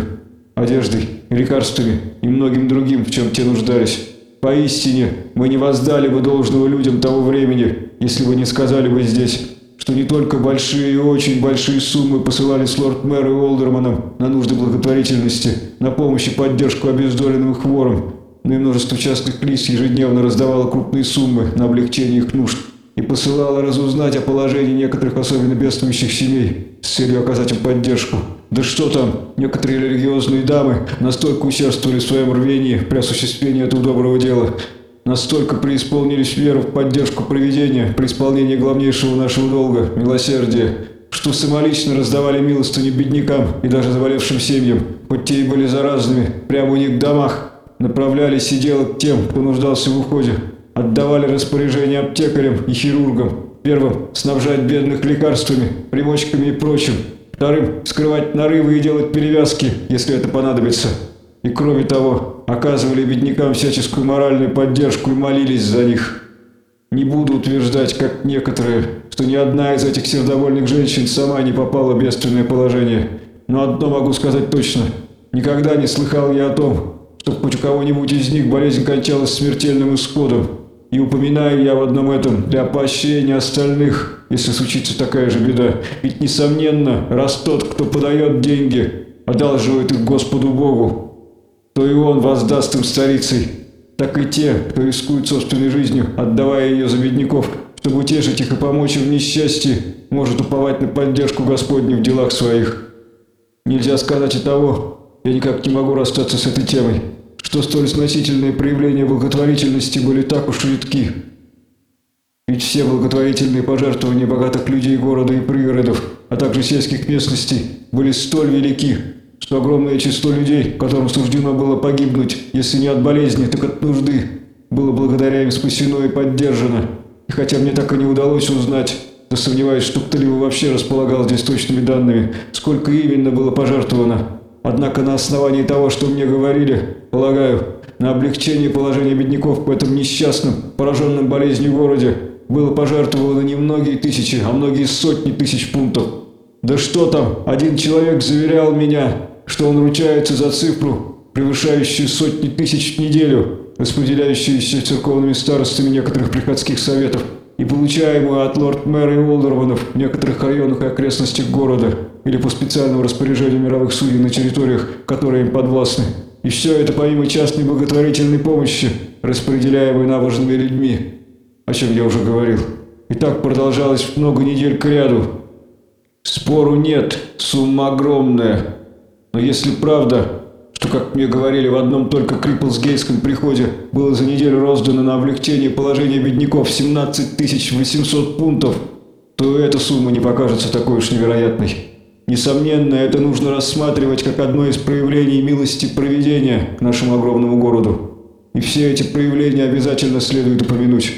[SPEAKER 1] одеждой, лекарствами и многим другим, в чем те нуждались. Поистине, мы не воздали бы должного людям того времени, если бы не сказали бы здесь что не только большие и очень большие суммы посылались лорд-мэр и Олдерманом на нужды благотворительности, на помощь и поддержку обездоленным хворым, но и множество частных лиц ежедневно раздавало крупные суммы на облегчение их нужд и посылало разузнать о положении некоторых особенно бедствующих семей с целью оказать им поддержку. Да что там, некоторые религиозные дамы настолько усердствовали в своем рвении при осуществлении этого доброго дела, настолько преисполнились веру в поддержку проведения при исполнении главнейшего нашего долга – милосердия, что самолично раздавали милостыню беднякам и даже заболевшим семьям, хоть те и были заразными, прямо у них в домах, направляли сиделок тем, кто нуждался в уходе, отдавали распоряжение аптекарям и хирургам, первым – снабжать бедных лекарствами, примочками и прочим, вторым – скрывать нарывы и делать перевязки, если это понадобится – и кроме того, оказывали беднякам всяческую моральную поддержку и молились за них. Не буду утверждать, как некоторые, что ни одна из этих сердовольных женщин сама не попала в бедственное положение. Но одно могу сказать точно. Никогда не слыхал я о том, что хоть у кого-нибудь из них болезнь кончалась смертельным исходом. И упоминаю я в одном этом для поощрения остальных, если случится такая же беда. Ведь, несомненно, раз тот, кто подает деньги, одалживает их Господу Богу, то и он воздаст им старицей, так и те, кто рискует собственной жизнью, отдавая ее за бедняков, чтобы утешить их и помочь им в несчастье, может уповать на поддержку Господню в делах своих. Нельзя сказать и того, я никак не могу расстаться с этой темой, что столь значительные проявления благотворительности были так уж редки. Ведь все благотворительные пожертвования богатых людей города и пригородов, а также сельских местностей, были столь велики, что огромное число людей, которым суждено было погибнуть, если не от болезни, так от нужды, было благодаря им спасено и поддержано. И хотя мне так и не удалось узнать, то сомневаюсь, что кто-либо вообще располагал здесь точными данными, сколько именно было пожертвовано. Однако на основании того, что мне говорили, полагаю, на облегчение положения бедняков в этом несчастном, пораженном болезнью городе было пожертвовано не многие тысячи, а многие сотни тысяч пунктов. Да что там, один человек заверял меня, что он ручается за цифру, превышающую сотни тысяч в неделю, распределяющуюся церковными старостами некоторых приходских советов и получаемую от лорд-мэра и Олдерманов в некоторых районах и окрестностях города или по специальному распоряжению мировых судей на территориях, которые им подвластны. И все это помимо частной благотворительной помощи, распределяемой набожными людьми, о чем я уже говорил. И так продолжалось много недель к ряду. Спору нет, сумма огромная. Но если правда, что, как мне говорили, в одном только Криплсгейском приходе было за неделю роздано на облегчение положения бедняков 17 800 пунктов, то эта сумма не покажется такой уж невероятной. Несомненно, это нужно рассматривать как одно из проявлений милости проведения к нашему огромному городу. И все эти проявления обязательно следует упомянуть.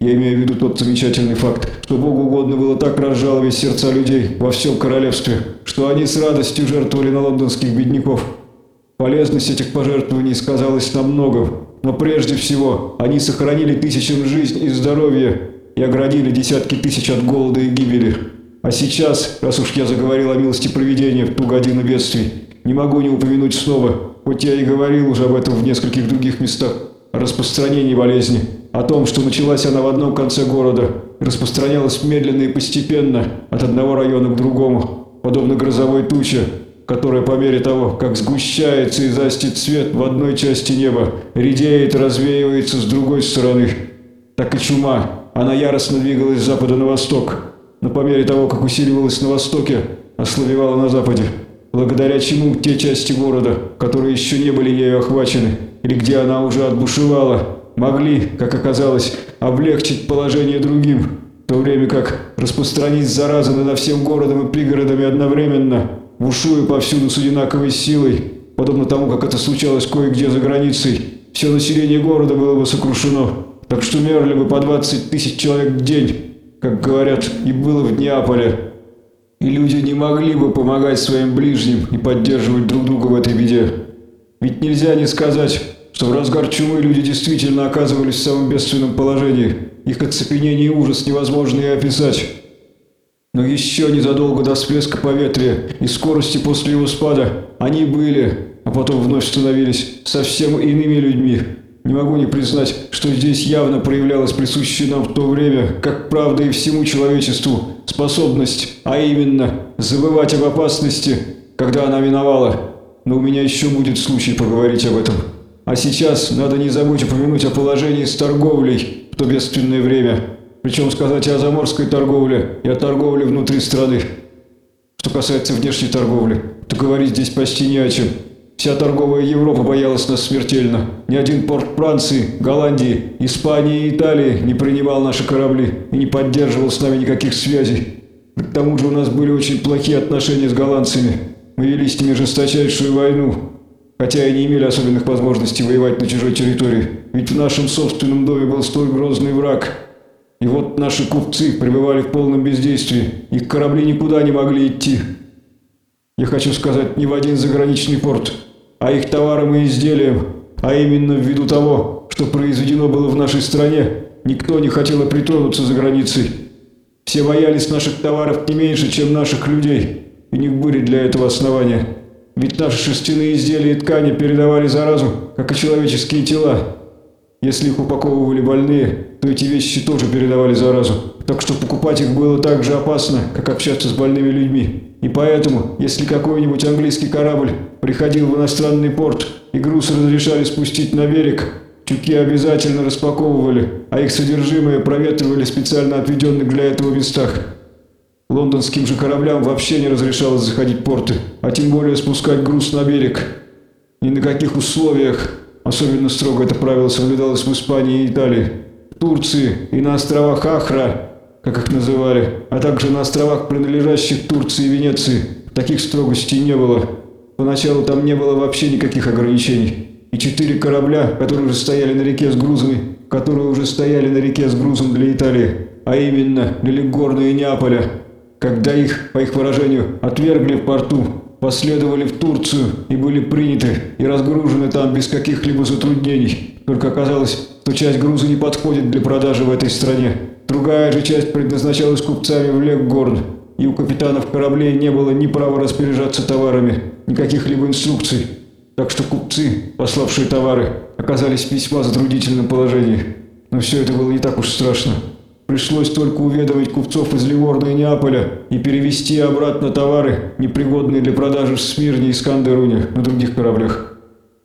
[SPEAKER 1] Я имею в виду тот замечательный факт, что Богу угодно было так разжаловать сердца людей во всем королевстве, что они с радостью жертвовали на лондонских бедняков – Полезность этих пожертвований сказалась на многом, но прежде всего они сохранили тысячам жизнь и здоровье и оградили десятки тысяч от голода и гибели. А сейчас, раз уж я заговорил о милости проведения в ту годину бедствий, не могу не упомянуть снова, хоть я и говорил уже об этом в нескольких других местах, о распространении болезни, о том, что началась она в одном конце города, распространялась медленно и постепенно от одного района к другому, подобно грозовой туче, которая по мере того, как сгущается и застит свет в одной части неба, редеет, развеивается с другой стороны. Так и чума, она яростно двигалась с запада на восток, но по мере того, как усиливалась на востоке, ослабевала на западе, благодаря чему те части города, которые еще не были ею охвачены, или где она уже отбушевала, могли, как оказалось, облегчить положение другим, в то время как распространить заразу над всем городом и пригородами одновременно – бушуя повсюду с одинаковой силой, подобно тому, как это случалось кое-где за границей, все население города было бы сокрушено, так что мерли бы по 20 тысяч человек в день, как говорят, и было в Неаполе. И люди не могли бы помогать своим ближним и поддерживать друг друга в этой беде. Ведь нельзя не сказать, что в разгар чумы люди действительно оказывались в самом бедственном положении. Их оцепенение и ужас невозможно и описать. Но еще незадолго до всплеска поветрия и скорости после его спада они были, а потом вновь становились совсем иными людьми. Не могу не признать, что здесь явно проявлялась присущая нам в то время, как правда и всему человечеству, способность, а именно забывать об опасности, когда она миновала. Но у меня еще будет случай поговорить об этом. А сейчас надо не забыть упомянуть о положении с торговлей в то бедственное время. Причем сказать о заморской торговле, и о торговле внутри страны. Что касается внешней торговли, то говорить здесь почти не о чем. Вся торговая Европа боялась нас смертельно. Ни один порт Франции, Голландии, Испании и Италии не принимал наши корабли и не поддерживал с нами никаких связей. К тому же у нас были очень плохие отношения с голландцами. Мы вели с ними жесточайшую войну, хотя и не имели особенных возможностей воевать на чужой территории. Ведь в нашем собственном доме был столь грозный враг – и вот наши купцы пребывали в полном бездействии. Их корабли никуда не могли идти. Я хочу сказать, ни в один заграничный порт. А их товарам и изделиям, а именно ввиду того, что произведено было в нашей стране, никто не хотел притронуться за границей. Все боялись наших товаров не меньше, чем наших людей. И не были для этого основания. Ведь наши шерстяные изделия и ткани передавали заразу, как и человеческие тела. Если их упаковывали больные, то эти вещи тоже передавали заразу. Так что покупать их было так же опасно, как общаться с больными людьми. И поэтому, если какой-нибудь английский корабль приходил в иностранный порт и груз разрешали спустить на берег, Тюки обязательно распаковывали, а их содержимое проветривали в специально отведенных для этого местах. Лондонским же кораблям вообще не разрешалось заходить в порты, а тем более спускать груз на берег. Ни на каких условиях, особенно строго это правило соблюдалось в Испании и Италии, Турции и на островах Ахра, как их называли, а также на островах, принадлежащих Турции и Венеции, таких строгостей не было. Поначалу там не было вообще никаких ограничений. И четыре корабля, которые уже стояли на реке с грузами, которые уже стояли на реке с грузом для Италии, а именно для Лигорна и Неаполя, когда их, по их выражению, отвергли в порту, последовали в Турцию и были приняты и разгружены там без каких-либо затруднений. Только оказалось, что часть груза не подходит для продажи в этой стране. Другая же часть предназначалась купцами в Леггорн, и у капитанов кораблей не было ни права распоряжаться товарами, ни каких-либо инструкций. Так что купцы, пославшие товары, оказались в весьма затруднительном положении. Но все это было не так уж страшно. Пришлось только уведомить купцов из Ливорна и Неаполя и перевести обратно товары, непригодные для продажи в Смирне и Скандеруне на других кораблях.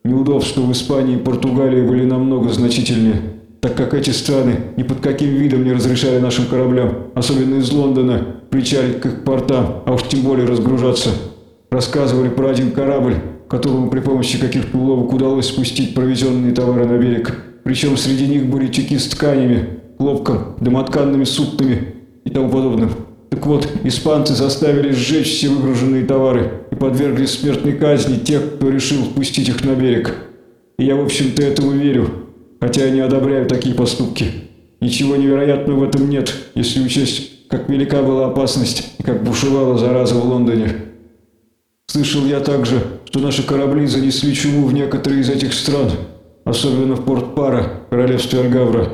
[SPEAKER 1] Неудобства в Испании и Португалии были намного значительнее так как эти страны ни под каким видом не разрешали нашим кораблям, особенно из Лондона, причалить к их портам, а уж тем более разгружаться. Рассказывали про один корабль, которому при помощи каких-то уловок удалось спустить провезенные товары на берег. Причем среди них были чеки с тканями, хлопком, домотканными сутками и тому подобным. Так вот, испанцы заставили сжечь все выгруженные товары и подвергли смертной казни тех, кто решил спустить их на берег. И я, в общем-то, этому верю хотя я не одобряю такие поступки. Ничего невероятного в этом нет, если учесть, как велика была опасность и как бушевала зараза в Лондоне. Слышал я также, что наши корабли занесли чуму в некоторые из этих стран, особенно в порт Пара, королевстве Альгавра,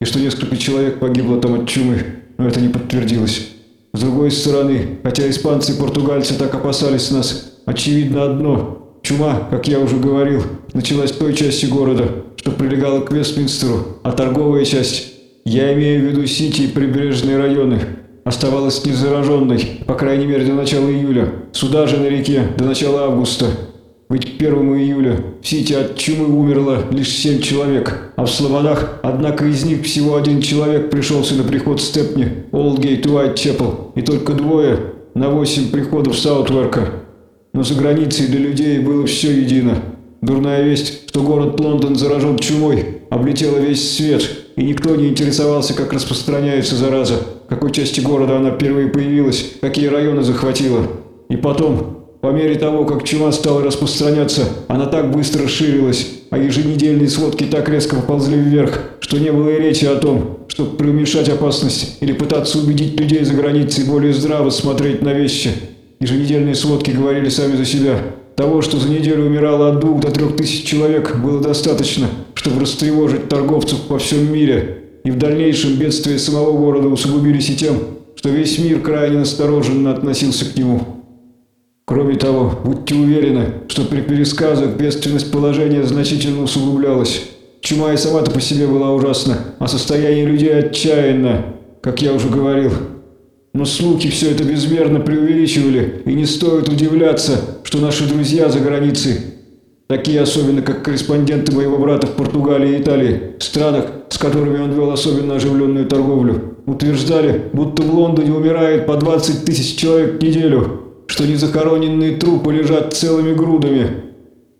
[SPEAKER 1] и что несколько человек погибло там от чумы, но это не подтвердилось. С другой стороны, хотя испанцы и португальцы так опасались нас, очевидно одно – чума, как я уже говорил, началась в той части города, что прилегала к Вестминстеру, а торговая часть, я имею в виду Сити и прибрежные районы, оставалась незараженной, по крайней мере до начала июля, суда же на реке до начала августа. Ведь к 1 июля в Сити от чумы умерло лишь семь человек, а в Слободах, однако из них всего один человек пришелся на приход Степни, Олдгейт и Уайтчепл, и только двое на восемь приходов Саутверка. Но за границей для людей было все едино. Дурная весть, что город Лондон заражен чумой, облетела весь свет, и никто не интересовался, как распространяется зараза, в какой части города она впервые появилась, какие районы захватила. И потом, по мере того, как чума стала распространяться, она так быстро ширилась, а еженедельные сводки так резко поползли вверх, что не было и речи о том, чтобы преуменьшать опасность или пытаться убедить людей за границей более здраво смотреть на вещи. Еженедельные сводки говорили сами за себя. Того, что за неделю умирало от двух до трех тысяч человек, было достаточно, чтобы растревожить торговцев по всем мире. И в дальнейшем бедствия самого города усугубились и тем, что весь мир крайне настороженно относился к нему. Кроме того, будьте уверены, что при пересказах бедственность положения значительно усугублялась. Чума и сама-то по себе была ужасна, а состояние людей отчаянно, как я уже говорил. Но слухи все это безмерно преувеличивали, и не стоит удивляться, что наши друзья за границей, такие особенно как корреспонденты моего брата в Португалии и Италии, странах, с которыми он вел особенно оживленную торговлю, утверждали, будто в Лондоне умирает по 20 тысяч человек в неделю, что незахороненные трупы лежат целыми грудами,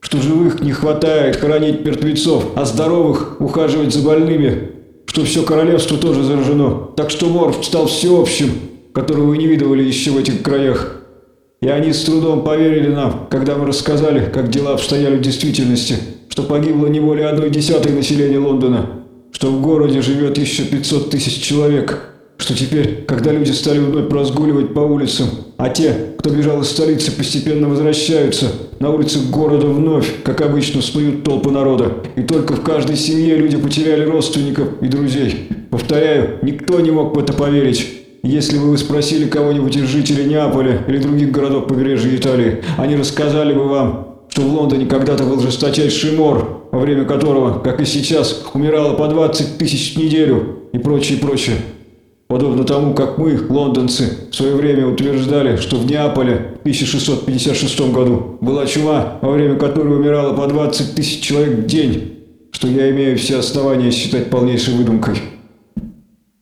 [SPEAKER 1] что живых не хватает хоронить мертвецов, а здоровых ухаживать за больными, что все королевство тоже заражено, так что мор стал всеобщим, которого вы не видывали еще в этих краях. И они с трудом поверили нам, когда мы рассказали, как дела обстояли в действительности, что погибло не более одной десятой населения Лондона, что в городе живет еще 500 тысяч человек, что теперь, когда люди стали вновь разгуливать по улицам, а те, кто бежал из столицы, постепенно возвращаются, на улицах города вновь, как обычно, снуют толпы народа, и только в каждой семье люди потеряли родственников и друзей. Повторяю, никто не мог в это поверить. Если бы вы спросили кого-нибудь из жителей Неаполя или других городов побережья Италии, они рассказали бы вам, что в Лондоне когда-то был жесточайший мор, во время которого, как и сейчас, умирало по 20 тысяч в неделю и прочее, прочее. Подобно тому, как мы, лондонцы, в свое время утверждали, что в Неаполе в 1656 году была чума, во время которой умирало по 20 тысяч человек в день. что я имею все основания считать полнейшей выдумкой.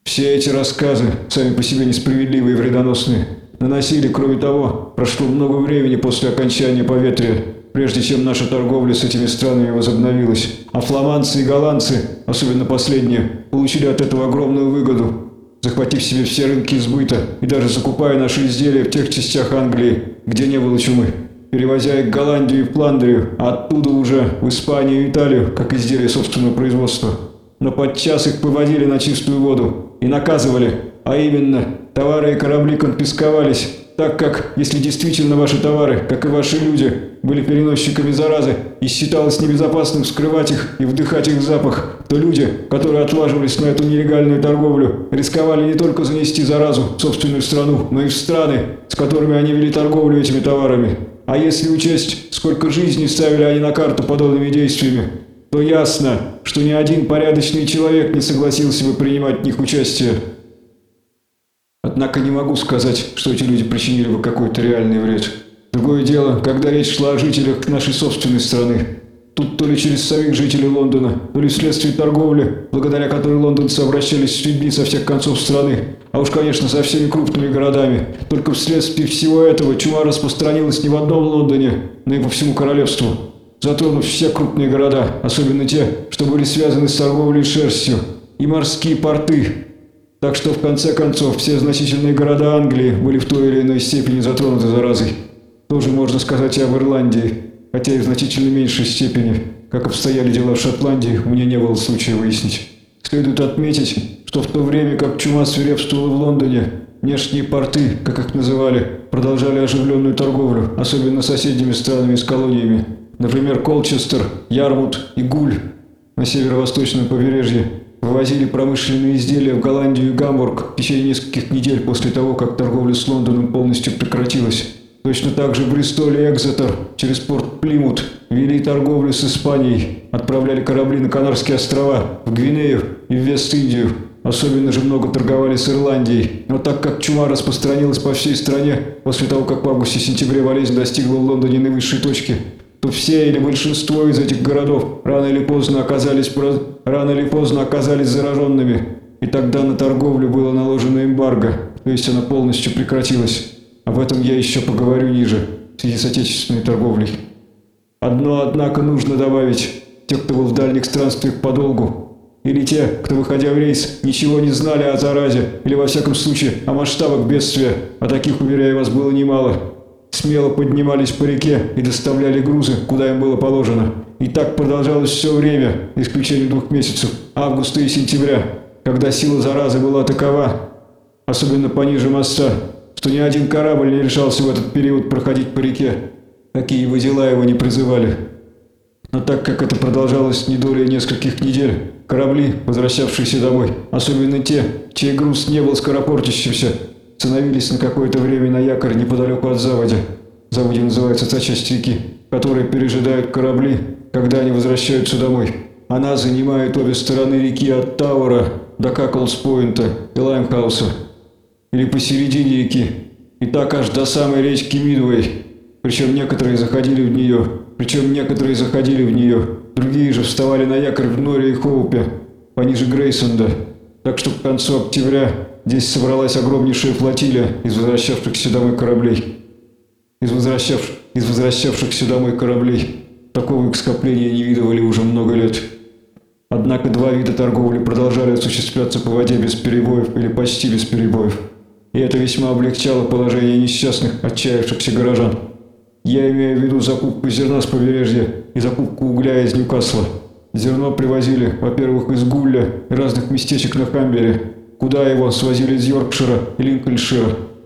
[SPEAKER 1] Все эти рассказы, сами по себе несправедливые и вредоносные, наносили, кроме того, прошло много времени после окончания поветрия, прежде чем наша торговля с этими странами возобновилась, а фламандцы и голландцы, особенно последние, получили от этого огромную выгоду, захватив себе все рынки сбыта и даже закупая наши изделия в тех частях Англии, где не было чумы, перевозя их в Голландию и в Фландрию, а оттуда уже в Испанию и Италию, как изделия собственного производства. Но подчас их поводили на чистую воду и наказывали, а именно, товары и корабли конфисковались, так как, если действительно ваши товары, как и ваши люди, были переносчиками заразы и считалось небезопасным скрывать их и вдыхать их запах, то люди, которые отваживались на эту нелегальную торговлю, рисковали не только занести заразу в собственную страну, но и в страны, с которыми они вели торговлю этими товарами. А если учесть, сколько жизней ставили они на карту подобными действиями, то ясно, что ни один порядочный человек не согласился бы принимать в них участие. Однако не могу сказать, что эти люди причинили бы какой-то реальный вред. Другое дело, когда речь шла о жителях нашей собственной страны. Тут то ли через самих жителей Лондона, то ли вследствие торговли, благодаря которой лондонцы обращались с людьми со всех концов страны, а уж, конечно, со всеми крупными городами. Только вследствие всего этого чума распространилась не в одном Лондоне, но и по всему королевству, затронув все крупные города, особенно те, что были связаны с торговлей шерстью, и морские порты, так что, в конце концов, все значительные города Англии были в той или иной степени затронуты заразой. Тоже можно сказать и об Ирландии, хотя и в значительно меньшей степени. Как обстояли дела в Шотландии, у меня не было случая выяснить. Следует отметить, что в то время, как чума свирепствовала в Лондоне, внешние порты, как их называли, продолжали оживленную торговлю, особенно с соседними странами с колониями. Например, Колчестер, Ярмут и Гуль на северо-восточном побережье вывозили промышленные изделия в Голландию и Гамбург в течение нескольких недель после того, как торговля с Лондоном полностью прекратилась. Точно так же Бристоль и Экзетер через порт Плимут вели торговлю с Испанией, отправляли корабли на Канарские острова, в Гвинею и в Вест-Индию. Особенно же много торговали с Ирландией. Но так как чума распространилась по всей стране, после того, как в августе-сентябре болезнь достигла в Лондоне наивысшей точки, то все или большинство из этих городов рано или поздно оказались, рано или поздно оказались зараженными, и тогда на торговлю было наложено эмбарго, то есть она полностью прекратилась. Об этом я еще поговорю ниже, в связи с отечественной торговлей. Одно, однако, нужно добавить. Те, кто был в дальних странствиях подолгу, или те, кто, выходя в рейс, ничего не знали о заразе, или, во всяком случае, о масштабах бедствия, а таких, уверяю вас, было немало, смело поднимались по реке и доставляли грузы, куда им было положено. И так продолжалось все время, исключением двух месяцев, августа и сентября, когда сила заразы была такова, особенно пониже моста, что ни один корабль не решался в этот период проходить по реке. Какие бы дела его не призывали. Но так как это продолжалось не долей нескольких недель, корабли, возвращавшиеся домой, особенно те, чей груз не был скоропортящимся, становились на какое-то время на якорь неподалеку от заводи. Заводью называется та часть реки, которые пережидают корабли, когда они возвращаются домой. Она занимает обе стороны реки от Тауэра до Каклс-Пойнта и Лаймхауса. Или посередине реки. И так аж до самой речки Мидвей. Причем некоторые заходили в нее. Причем некоторые заходили в нее. Другие же вставали на якорь в Норе и Хоупе, пониже Грейсонда. Так что к концу октября Здесь собралась огромнейшая флотилия из возвращавшихся домой кораблей. Из, возвращав... из возвращавшихся домой кораблей. Такого их скопления не видывали уже много лет. Однако два вида торговли продолжали осуществляться по воде без перебоев или почти без перебоев. И это весьма облегчало положение несчастных, отчаявшихся горожан. Я имею в виду закупку зерна с побережья и закупку угля из Ньюкасла. Зерно привозили, во-первых, из Гулля и разных местечек на Камбере, куда его свозили из Йоркшира и Линкольншира,